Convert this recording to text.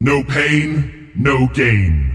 No pain, no gain.